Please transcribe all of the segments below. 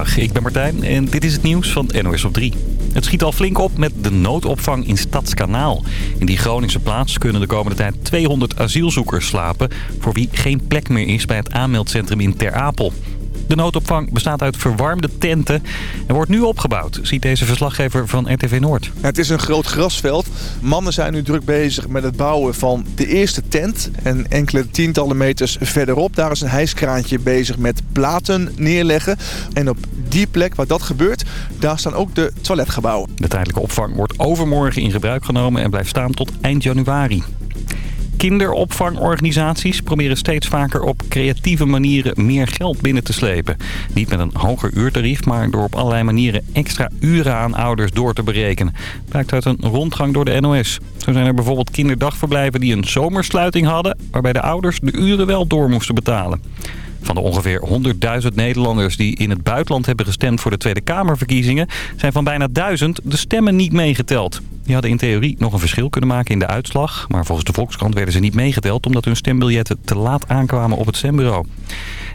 Ik ben Martijn en dit is het nieuws van NOS op 3. Het schiet al flink op met de noodopvang in Stadskanaal. In die Groningse plaats kunnen de komende tijd 200 asielzoekers slapen... voor wie geen plek meer is bij het aanmeldcentrum in Ter Apel. De noodopvang bestaat uit verwarmde tenten en wordt nu opgebouwd, ziet deze verslaggever van RTV Noord. Het is een groot grasveld. Mannen zijn nu druk bezig met het bouwen van de eerste tent. En enkele tientallen meters verderop, daar is een hijskraantje bezig met platen neerleggen. En op die plek waar dat gebeurt, daar staan ook de toiletgebouwen. De tijdelijke opvang wordt overmorgen in gebruik genomen en blijft staan tot eind januari. Kinderopvangorganisaties proberen steeds vaker op creatieve manieren meer geld binnen te slepen. Niet met een hoger uurtarief, maar door op allerlei manieren extra uren aan ouders door te berekenen. Blijkt uit een rondgang door de NOS. Zo zijn er bijvoorbeeld kinderdagverblijven die een zomersluiting hadden... waarbij de ouders de uren wel door moesten betalen. Van de ongeveer 100.000 Nederlanders die in het buitenland hebben gestemd voor de Tweede Kamerverkiezingen... zijn van bijna 1000 de stemmen niet meegeteld. Die hadden in theorie nog een verschil kunnen maken in de uitslag. Maar volgens de Volkskrant werden ze niet meegeteld omdat hun stembiljetten te laat aankwamen op het stembureau.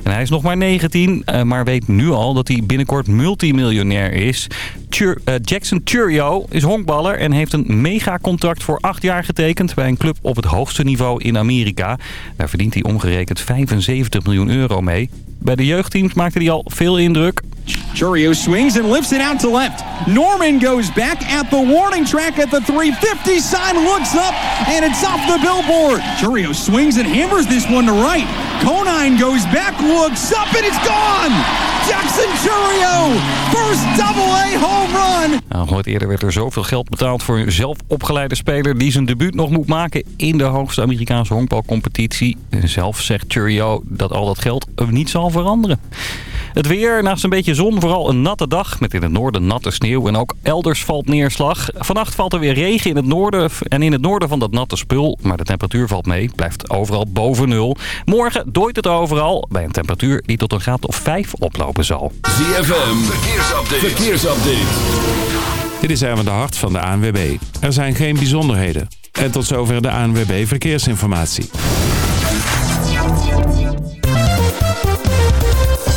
En hij is nog maar 19, eh, maar weet nu al dat hij binnenkort multimiljonair is. Uh, Jackson Churio is honkballer en heeft een megacontract voor acht jaar getekend bij een club op het hoogste niveau in Amerika. Daar verdient hij omgerekend 75 miljoen euro mee. Bij de jeugdteams maakte hij al veel indruk. Churio swings and lifts it out to left. Norman goes back at the warning track at the 350 sign, looks up, and it's off the billboard. Churio swings and hammers this one to right. Conine goes back, looks up, and it's gone! Jackson Churio, first double-A home run! Nou, nooit eerder werd er zoveel geld betaald voor een zelf opgeleide speler... die zijn debuut nog moet maken in de hoogste Amerikaanse honkbalcompetitie. Zelf zegt Churio dat al dat geld niet zal veranderen. Het weer, naast een beetje zon, vooral een natte dag. Met in het noorden natte sneeuw en ook elders valt neerslag. Vannacht valt er weer regen in het noorden en in het noorden van dat natte spul. Maar de temperatuur valt mee, blijft overal boven nul. Morgen dooit het overal bij een temperatuur die tot een graad of 5 oplopen zal. ZFM, verkeersupdate. verkeersupdate. Dit is even de hart van de ANWB. Er zijn geen bijzonderheden. En tot zover de ANWB Verkeersinformatie.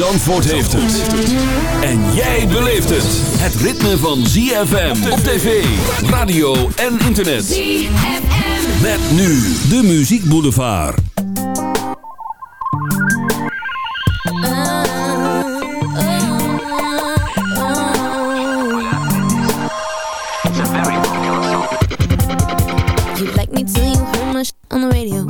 Zandvoort heeft het. En jij beleeft het. Het ritme van ZFM op tv, radio en internet. ZFM. Met nu de Muziek Boulevard. You like me till you heard my on the radio.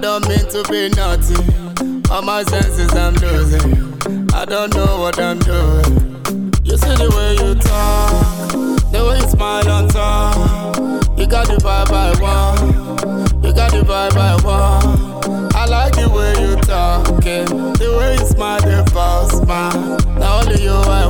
don't mean to be naughty. All my senses I'm losing. I don't know what I'm doing. You see the way you talk, the way you smile on top. You got the vibe I want. You got the vibe I want. I like the way you talking, the way you smile, the false smile. Now only you I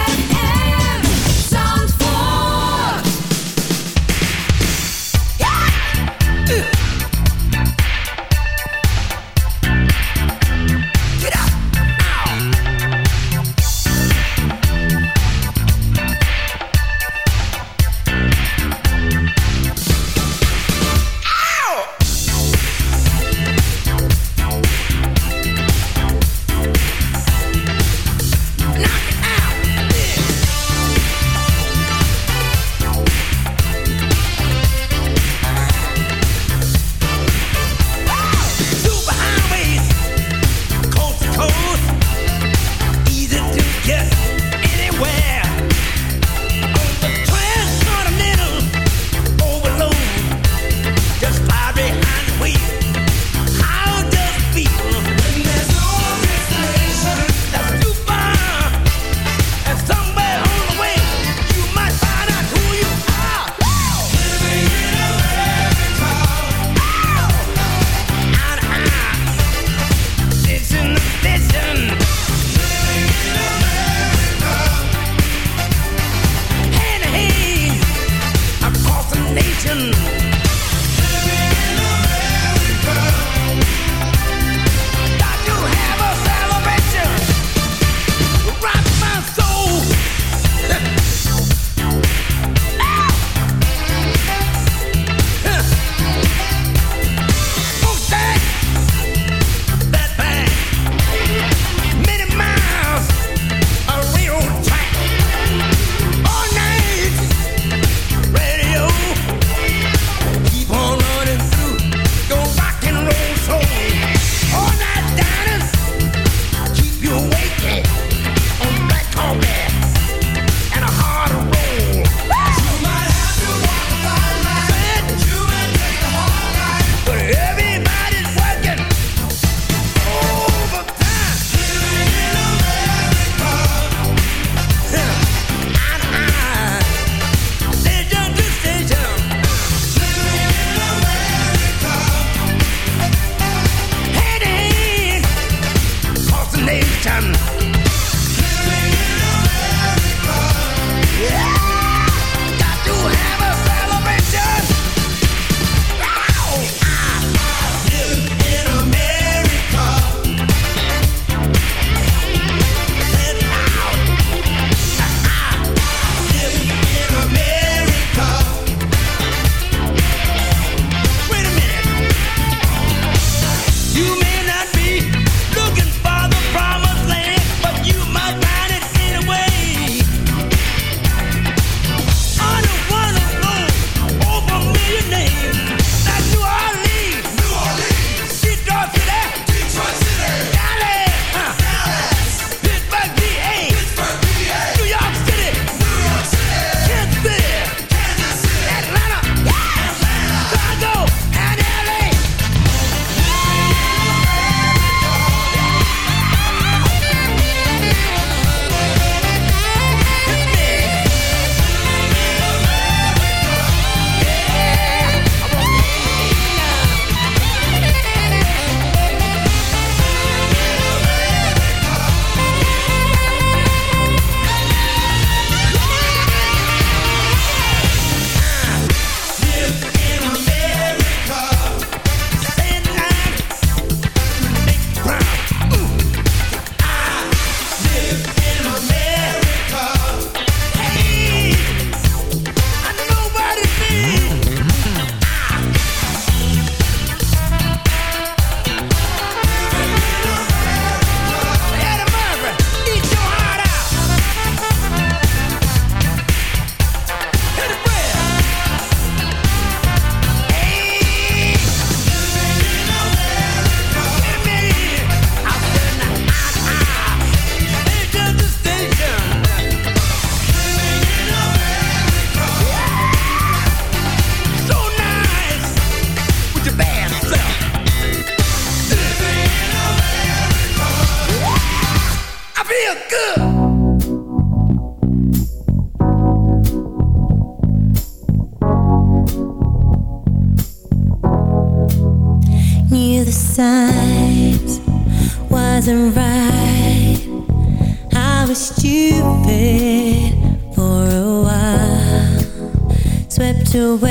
to wait.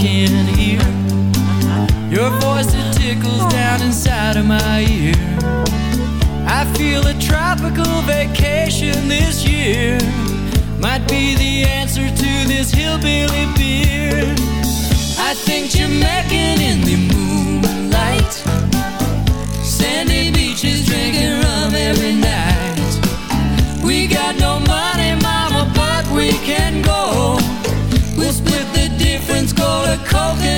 can hear your voice that tickles down inside of my ear. I feel a tropical vacation this year might be the answer to this hillbilly beer. I think you're making in the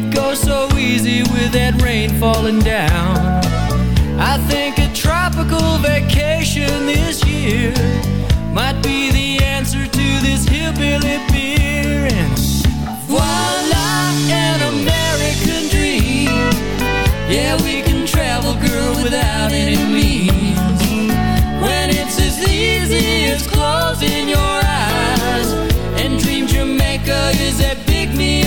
It goes so easy with that rain falling down. I think a tropical vacation this year Might be the answer to this hillbilly beer. And voila, an American dream. Yeah, we can travel, girl, without any means. When it's as easy as closing your eyes And dream Jamaica is that big meal.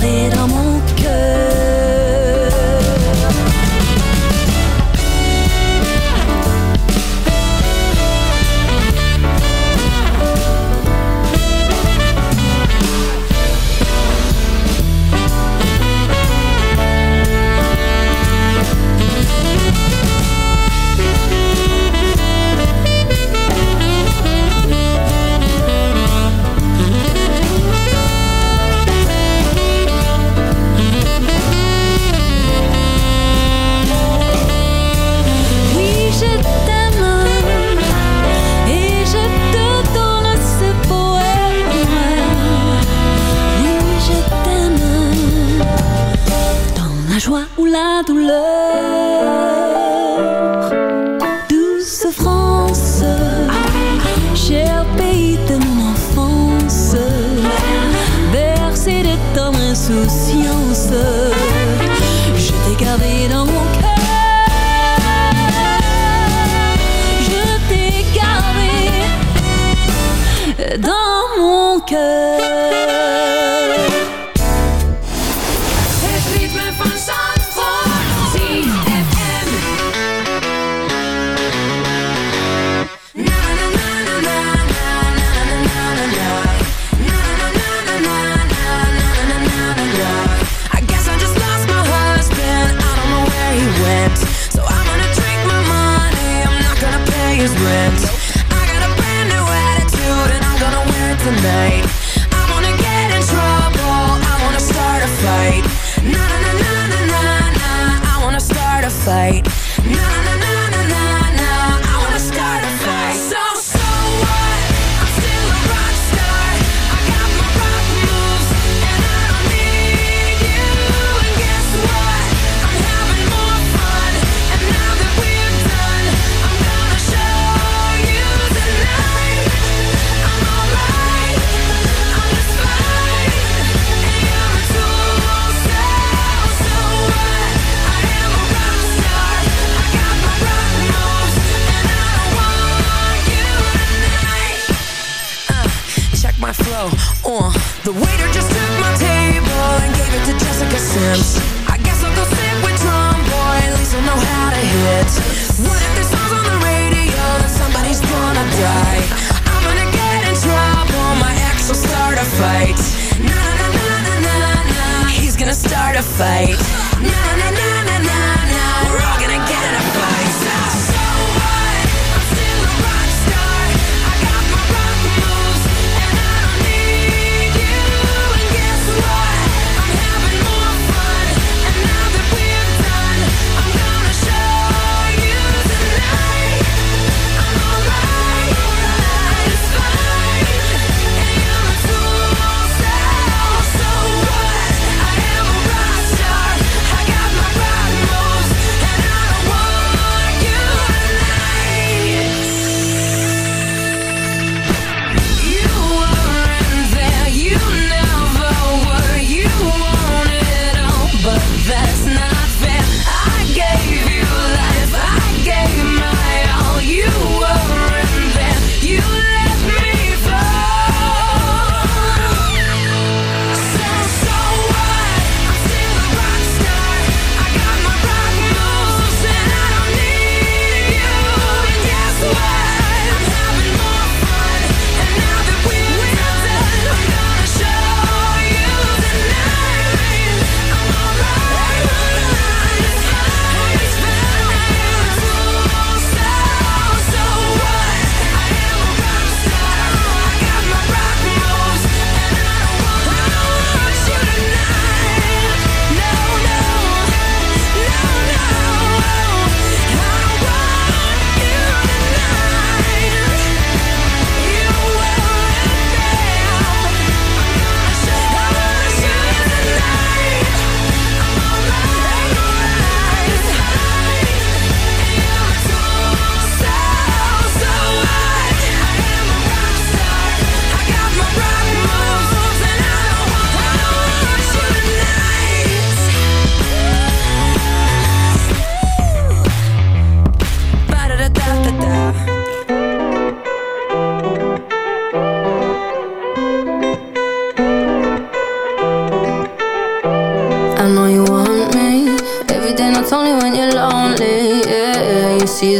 little more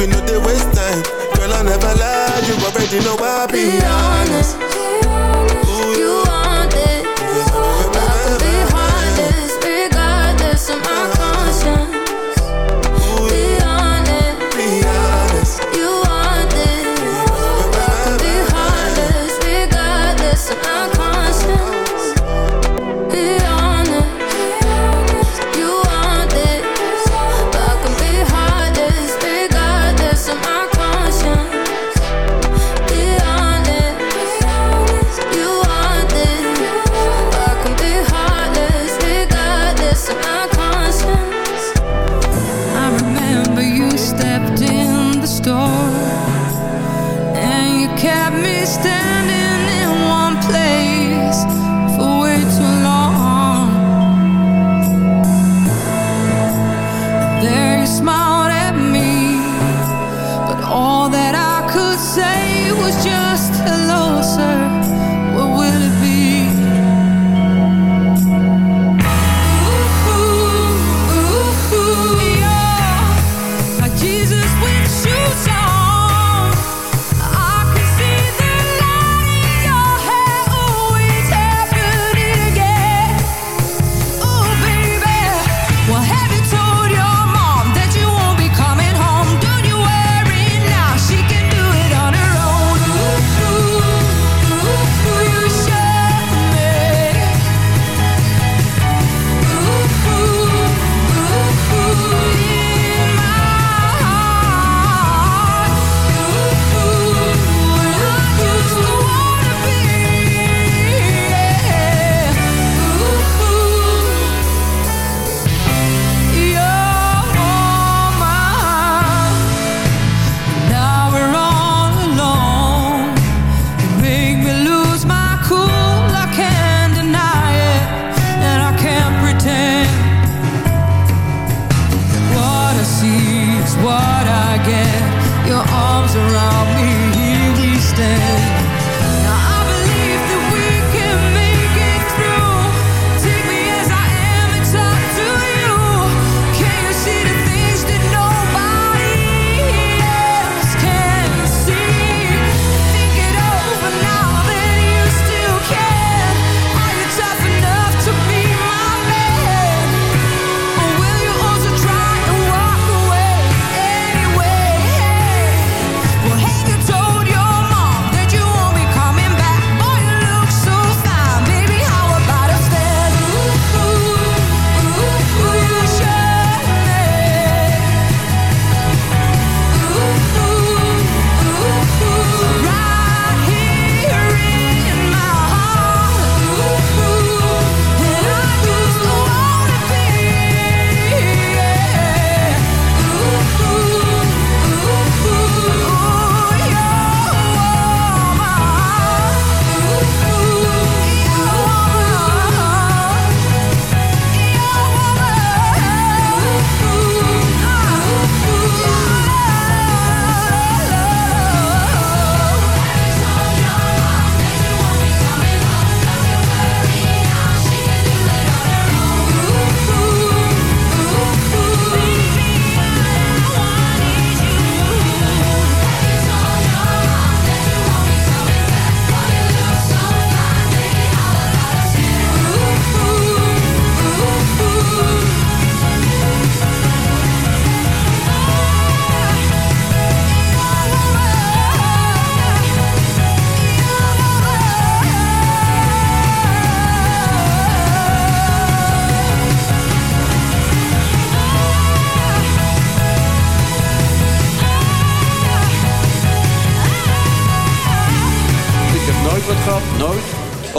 we know the waste time. Girl, I never lied, you already know I be, be honest.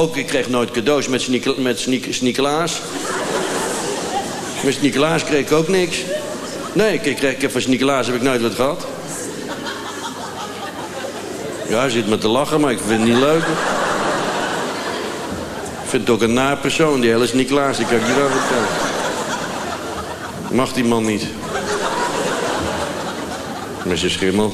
Ook, ik kreeg nooit cadeaus met, Sneek, met Sneekelaas kreeg ik ook niks. Nee, ik, kreeg, ik heb van Sneekelaas heb ik nooit wat gehad. Ja, hij zit me te lachen, maar ik vind het niet leuk. Ik vind het ook een naar persoon, die hele Sneekelaas. Die kan ik je wel vertellen. Mag die man niet. Met zijn schimmel.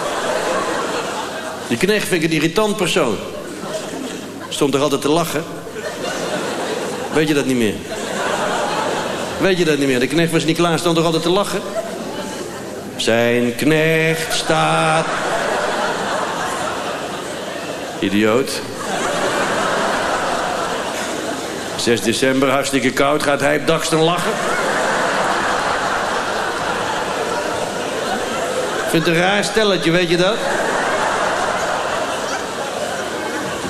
Die knecht vind ik een irritant persoon. Stond er altijd te lachen. Weet je dat niet meer? Weet je dat niet meer? De knecht was niet klaar, stond er altijd te lachen. Zijn knecht staat... Idioot. 6 december, hartstikke koud. Gaat hij op daksten lachen? Vindt een raar stelletje, weet je dat?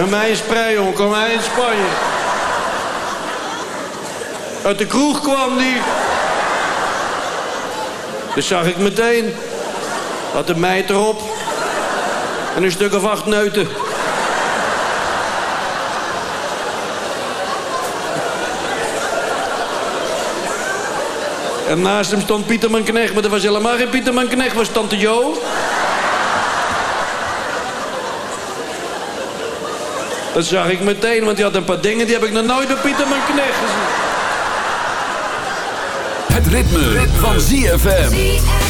Met mij in Spreijon kwam hij in Spanje. Uit de kroeg kwam die. Dus zag ik meteen. Had de meid erop. En een stuk of acht neuten. En naast hem stond Pieter Knecht, maar dat was helemaal geen Pieter Knecht, was Tante Jo. Dat zag ik meteen, want die had een paar dingen... die heb ik nog nooit door Pieter mijn knecht gezien. Het ritme, ritme. van ZFM.